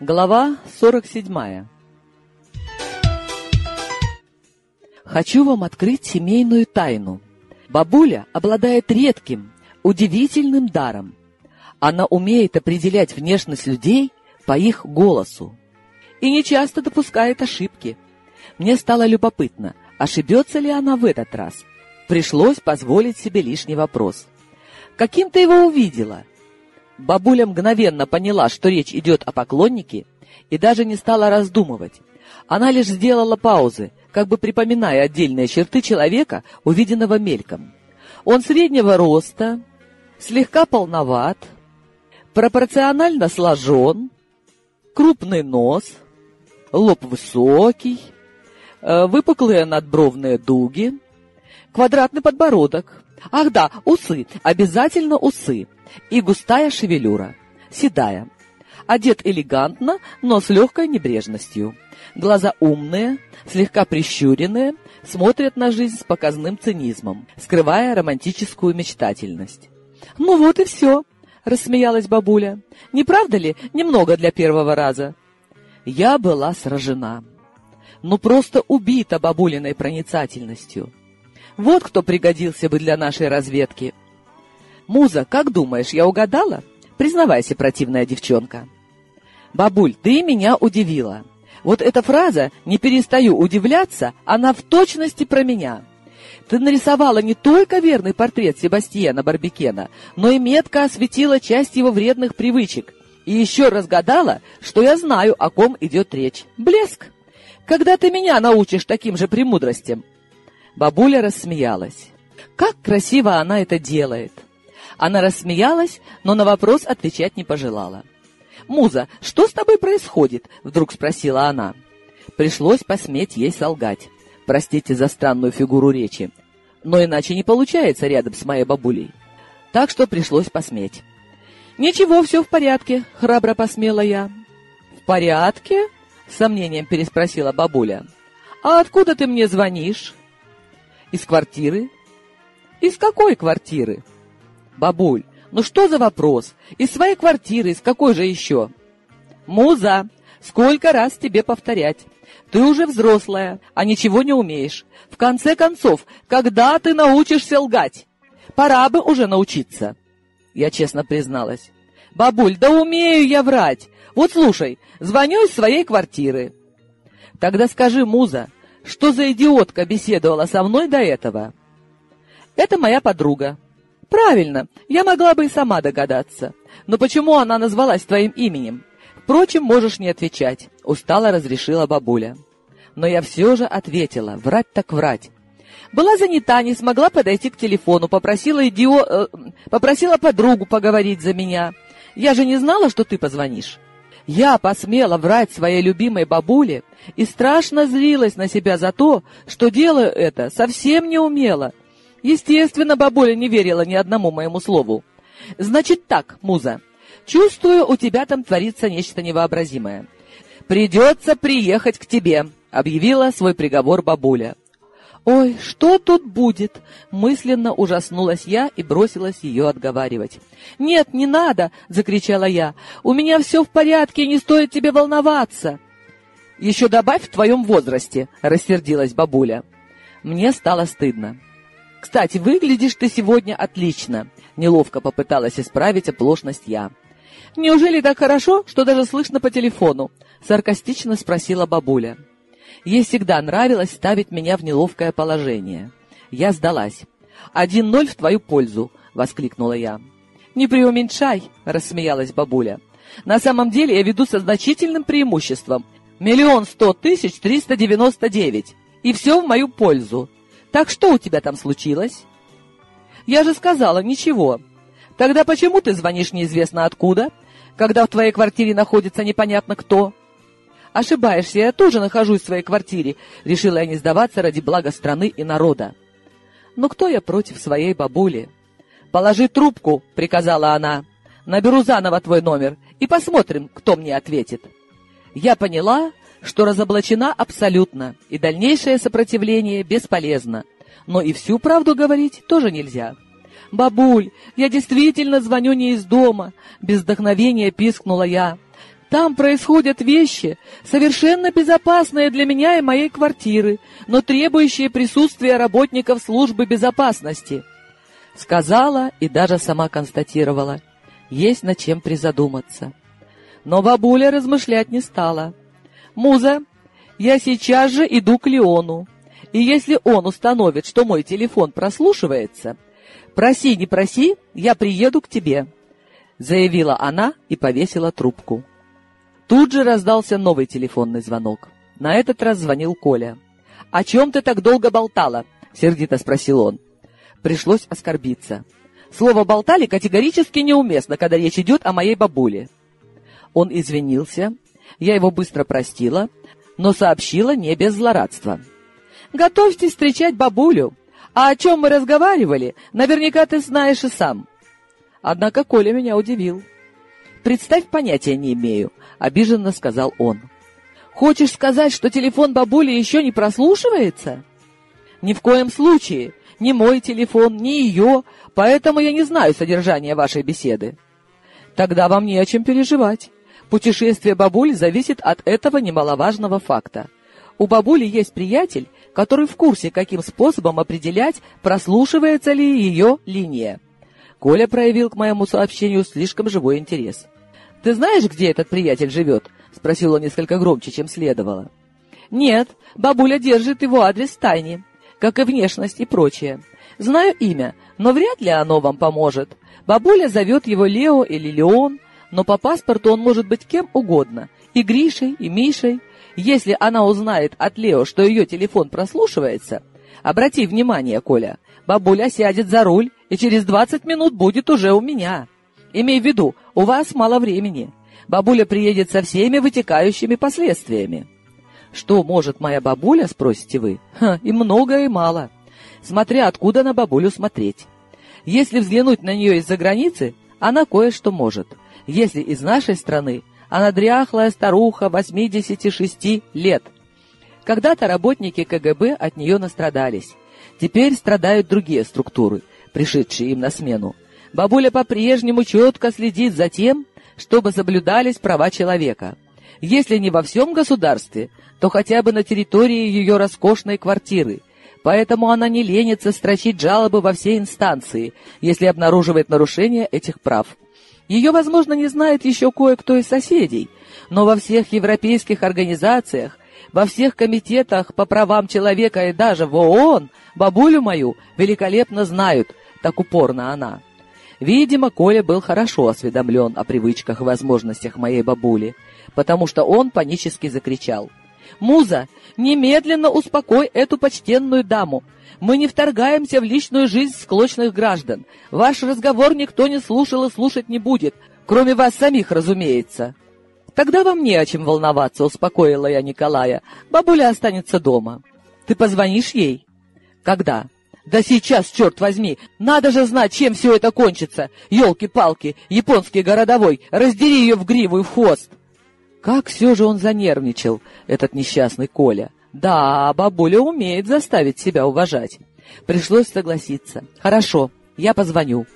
Глава 47 Хочу вам открыть семейную тайну. Бабуля обладает редким, удивительным даром. Она умеет определять внешность людей по их голосу и не часто допускает ошибки. Мне стало любопытно, ошибется ли она в этот раз. Пришлось позволить себе лишний вопрос. Каким ты его увидела? Бабуля мгновенно поняла, что речь идет о поклоннике, и даже не стала раздумывать. Она лишь сделала паузы, как бы припоминая отдельные черты человека, увиденного мельком. Он среднего роста, слегка полноват, пропорционально сложен, крупный нос, лоб высокий, выпуклые надбровные дуги, квадратный подбородок. Ах да, усы, обязательно усы и густая шевелюра, седая. Одет элегантно, но с легкой небрежностью. Глаза умные, слегка прищуренные, смотрят на жизнь с показным цинизмом, скрывая романтическую мечтательность. «Ну вот и все», — рассмеялась бабуля. «Не правда ли? Немного для первого раза». Я была сражена. Ну просто убита бабулиной проницательностью. Вот кто пригодился бы для нашей разведки. «Муза, как думаешь, я угадала? Признавайся, противная девчонка». «Бабуль, ты меня удивила. Вот эта фраза «не перестаю удивляться», она в точности про меня. Ты нарисовала не только верный портрет Себастьяна Барбекена, но и метко осветила часть его вредных привычек. И еще разгадала, что я знаю, о ком идет речь. Блеск! Когда ты меня научишь таким же премудростям?» Бабуля рассмеялась. Как красиво она это делает! Она рассмеялась, но на вопрос отвечать не пожелала. «Муза, что с тобой происходит?» — вдруг спросила она. Пришлось посметь ей солгать. Простите за странную фигуру речи. Но иначе не получается рядом с моей бабулей. Так что пришлось посметь. «Ничего, все в порядке», — храбро посмела я. «В порядке?» — с сомнением переспросила бабуля. «А откуда ты мне звонишь?» «Из квартиры». «Из какой квартиры?» «Бабуль, ну что за вопрос? Из своей квартиры, из какой же еще?» «Муза, сколько раз тебе повторять? Ты уже взрослая, а ничего не умеешь. В конце концов, когда ты научишься лгать? Пора бы уже научиться». Я честно призналась. «Бабуль, да умею я врать. Вот слушай, звоню из своей квартиры». «Тогда скажи, Муза, что за идиотка беседовала со мной до этого?» «Это моя подруга. Правильно, я могла бы и сама догадаться. Но почему она назвалась твоим именем? Впрочем, можешь не отвечать, устало разрешила бабуля. Но я все же ответила, врать так врать. Была занята, не смогла подойти к телефону, попросила идио... Э, попросила подругу поговорить за меня. Я же не знала, что ты позвонишь. Я посмела врать своей любимой бабуле и страшно злилась на себя за то, что делаю это совсем не умела — Естественно, бабуля не верила ни одному моему слову. Значит так, Муза, чувствую, у тебя там творится нечто невообразимое. Придется приехать к тебе, объявила свой приговор бабуля. «Ой, что тут будет?» — мысленно ужаснулась я и бросилась ее отговаривать. «Нет, не надо!» — закричала я. «У меня все в порядке, не стоит тебе волноваться!» «Еще добавь в твоем возрасте!» — рассердилась бабуля. Мне стало стыдно. «Кстати, выглядишь ты сегодня отлично», — неловко попыталась исправить оплошность я. «Неужели так хорошо, что даже слышно по телефону?» — саркастично спросила бабуля. Ей всегда нравилось ставить меня в неловкое положение. Я сдалась. «Один ноль в твою пользу!» — воскликнула я. «Не преуменьшай!» — рассмеялась бабуля. «На самом деле я веду со значительным преимуществом. Миллион сто тысяч триста девяносто девять. И все в мою пользу. Так что у тебя там случилось? Я же сказала, ничего. Тогда почему ты звонишь неизвестно откуда, когда в твоей квартире находится непонятно кто? Ошибаешься, я тоже нахожусь в своей квартире, решила я не сдаваться ради блага страны и народа. Но кто я против своей бабули? Положи трубку, приказала она. Наберу заново твой номер и посмотрим, кто мне ответит. Я поняла, что разоблачена абсолютно, и дальнейшее сопротивление бесполезно. Но и всю правду говорить тоже нельзя. «Бабуль, я действительно звоню не из дома!» Без вдохновения пискнула я. «Там происходят вещи, совершенно безопасные для меня и моей квартиры, но требующие присутствия работников службы безопасности». Сказала и даже сама констатировала. Есть над чем призадуматься. Но бабуля размышлять не стала. «Муза, я сейчас же иду к Леону, и если он установит, что мой телефон прослушивается, проси, не проси, я приеду к тебе», — заявила она и повесила трубку. Тут же раздался новый телефонный звонок. На этот раз звонил Коля. «О чем ты так долго болтала?» — сердито спросил он. Пришлось оскорбиться. Слово «болтали» категорически неуместно, когда речь идет о моей бабуле. Он извинился, я его быстро простила, но сообщила не без злорадства. «Готовьтесь встречать бабулю. А о чем мы разговаривали, наверняка ты знаешь и сам». Однако Коля меня удивил. «Представь, понятия не имею», — обиженно сказал он. «Хочешь сказать, что телефон бабули еще не прослушивается?» «Ни в коем случае. Ни мой телефон, ни ее, поэтому я не знаю содержания вашей беседы». «Тогда вам не о чем переживать. Путешествие бабули зависит от этого немаловажного факта. У бабули есть приятель, который в курсе, каким способом определять, прослушивается ли ее линия. Коля проявил к моему сообщению слишком живой интерес. «Ты знаешь, где этот приятель живет?» — спросил он несколько громче, чем следовало. «Нет, бабуля держит его адрес в тайне, как и внешность и прочее. Знаю имя, но вряд ли оно вам поможет. Бабуля зовет его Лео или Леон, но по паспорту он может быть кем угодно, и Гришей, и Мишей. Если она узнает от Лео, что ее телефон прослушивается, обрати внимание, Коля, бабуля сядет за руль и через двадцать минут будет уже у меня. Имей в виду, у вас мало времени. Бабуля приедет со всеми вытекающими последствиями. Что может моя бабуля, спросите вы? Ха, и много, и мало. Смотря откуда на бабулю смотреть. Если взглянуть на нее из-за границы, она кое-что может — если из нашей страны она дряхлая старуха 86 лет. Когда-то работники КГБ от нее настрадались. Теперь страдают другие структуры, пришедшие им на смену. Бабуля по-прежнему четко следит за тем, чтобы соблюдались права человека. Если не во всем государстве, то хотя бы на территории ее роскошной квартиры. Поэтому она не ленится строчить жалобы во все инстанции, если обнаруживает нарушение этих прав. Ее, возможно, не знает еще кое-кто из соседей, но во всех европейских организациях, во всех комитетах по правам человека и даже в ООН бабулю мою великолепно знают, так упорно она. Видимо, Коля был хорошо осведомлен о привычках и возможностях моей бабули, потому что он панически закричал. «Муза, немедленно успокой эту почтенную даму! Мы не вторгаемся в личную жизнь склочных граждан. Ваш разговор никто не слушал и слушать не будет, кроме вас самих, разумеется. Тогда вам не о чем волноваться, успокоила я Николая. Бабуля останется дома. Ты позвонишь ей? Когда? Да сейчас, черт возьми! Надо же знать, чем все это кончится! Елки-палки, японский городовой, раздери ее в гриву и в хвост! Как все же он занервничал, этот несчастный Коля. Да, бабуля умеет заставить себя уважать. Пришлось согласиться. Хорошо, я позвоню.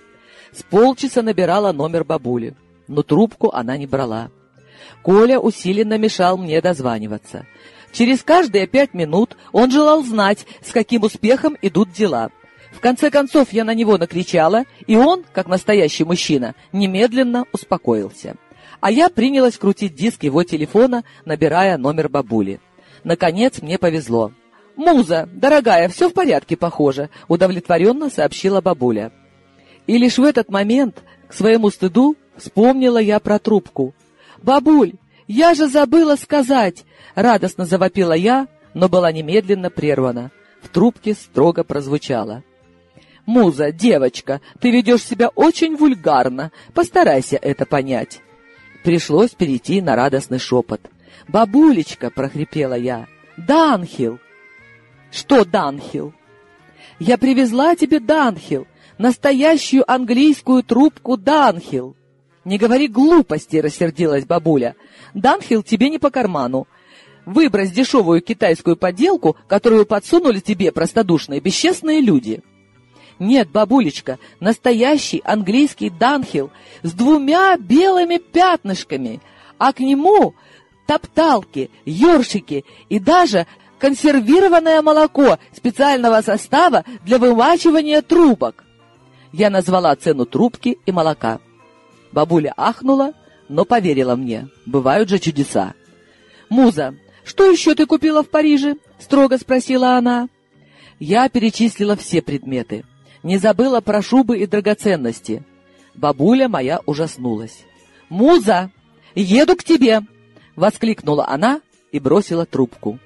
С полчаса набирала номер бабули, но трубку она не брала. Коля усиленно мешал мне дозваниваться. Через каждые пять минут он желал знать, с каким успехом идут дела. В конце концов я на него накричала, и он, как настоящий мужчина, немедленно успокоился. А я принялась крутить диск его телефона, набирая номер бабули. Наконец мне повезло. «Муза, дорогая, все в порядке, похоже», — удовлетворенно сообщила бабуля. И лишь в этот момент, к своему стыду, вспомнила я про трубку. «Бабуль, я же забыла сказать!» — радостно завопила я, но была немедленно прервана. В трубке строго прозвучало. «Муза, девочка, ты ведешь себя очень вульгарно. Постарайся это понять». Пришлось перейти на радостный шепот. «Бабулечка!» — прохрипела я. «Данхил!» «Что Данхил?» «Я привезла тебе Данхил, настоящую английскую трубку Данхил!» «Не говори глупости!» — рассердилась бабуля. «Данхил тебе не по карману. Выбрось дешевую китайскую подделку, которую подсунули тебе простодушные бесчестные люди. Нет, бабулечка, настоящий английский данхил с двумя белыми пятнышками, а к нему топталки, ёршики и даже консервированное молоко специального состава для вымачивания трубок. Я назвала цену трубки и молока. Бабуля ахнула, но поверила мне. Бывают же чудеса. «Муза, что еще ты купила в Париже?» — строго спросила она. Я перечислила все предметы. Не забыла про шубы и драгоценности. Бабуля моя ужаснулась. «Муза, еду к тебе!» — воскликнула она и бросила трубку.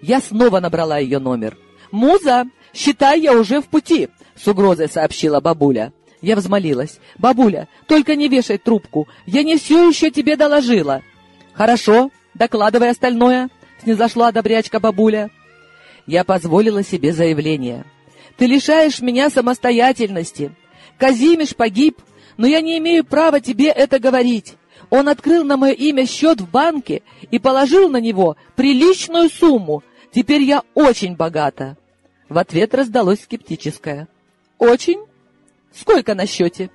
Я снова набрала ее номер. «Муза, считай, я уже в пути!» — с угрозой сообщила бабуля. Я взмолилась. «Бабуля, только не вешай трубку, я не все еще тебе доложила». «Хорошо, докладывай остальное», — снизошла добрячка бабуля. Я позволила себе заявление. «Ты лишаешь меня самостоятельности. Казимиш погиб, но я не имею права тебе это говорить. Он открыл на мое имя счет в банке и положил на него приличную сумму. Теперь я очень богата». В ответ раздалось скептическое. «Очень? Сколько на счете?»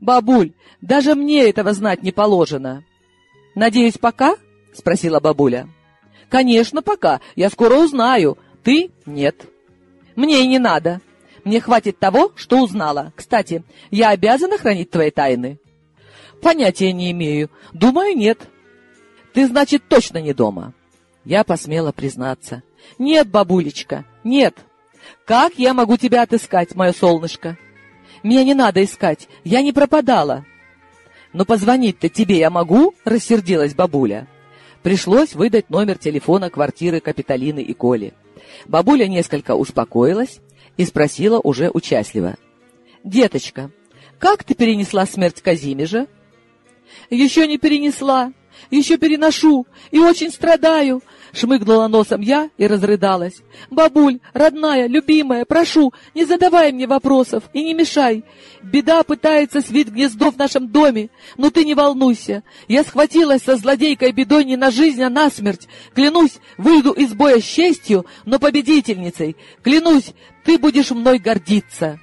«Бабуль, даже мне этого знать не положено». «Надеюсь, пока?» — спросила бабуля. «Конечно, пока. Я скоро узнаю. Ты — нет». «Мне и не надо. Мне хватит того, что узнала. Кстати, я обязана хранить твои тайны?» «Понятия не имею. Думаю, нет». «Ты, значит, точно не дома?» Я посмела признаться. «Нет, бабулечка, нет. Как я могу тебя отыскать, мое солнышко? Меня не надо искать, я не пропадала». «Но позвонить-то тебе я могу?» — рассердилась бабуля. Пришлось выдать номер телефона квартиры Капитолины и Коли. Бабуля несколько успокоилась и спросила уже участливо. «Деточка, как ты перенесла смерть Казимежа?» «Еще не перенесла еще переношу и очень страдаю!» Шмыгнула носом я и разрыдалась. «Бабуль, родная, любимая, прошу, не задавай мне вопросов и не мешай. Беда пытается свить гнездо в нашем доме, но ты не волнуйся. Я схватилась со злодейкой бедой не на жизнь, а на смерть. Клянусь, выйду из боя с честью, но победительницей. Клянусь, ты будешь мной гордиться».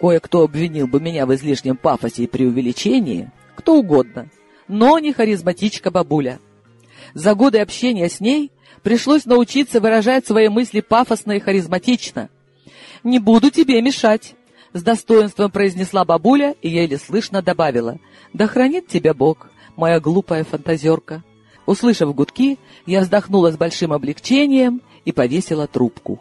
Кое-кто обвинил бы меня в излишнем пафосе и преувеличении, кто угодно но не харизматичка бабуля. За годы общения с ней пришлось научиться выражать свои мысли пафосно и харизматично. «Не буду тебе мешать», — с достоинством произнесла бабуля и еле слышно добавила. «Да хранит тебя Бог, моя глупая фантазерка». Услышав гудки, я вздохнула с большим облегчением и повесила трубку.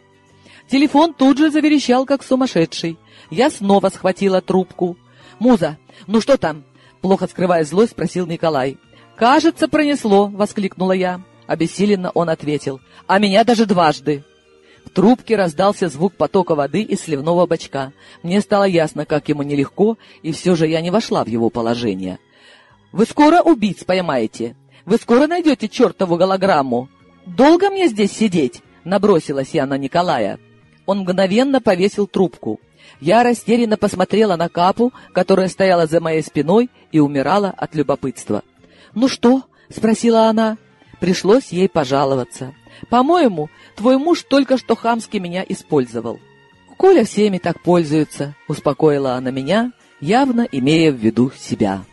Телефон тут же заверещал, как сумасшедший. Я снова схватила трубку. «Муза, ну что там? Плохо скрывая злость, спросил Николай. «Кажется, пронесло!» — воскликнула я. Обессиленно он ответил. «А меня даже дважды!» В трубке раздался звук потока воды из сливного бачка. Мне стало ясно, как ему нелегко, и все же я не вошла в его положение. «Вы скоро убийц поймаете? Вы скоро найдете чертову голограмму? Долго мне здесь сидеть?» — набросилась я на Николая. Он мгновенно повесил трубку. Я растерянно посмотрела на Капу, которая стояла за моей спиной и умирала от любопытства. «Ну что?» — спросила она. Пришлось ей пожаловаться. «По-моему, твой муж только что хамски меня использовал». «Коля всеми так пользуется», — успокоила она меня, явно имея в виду себя.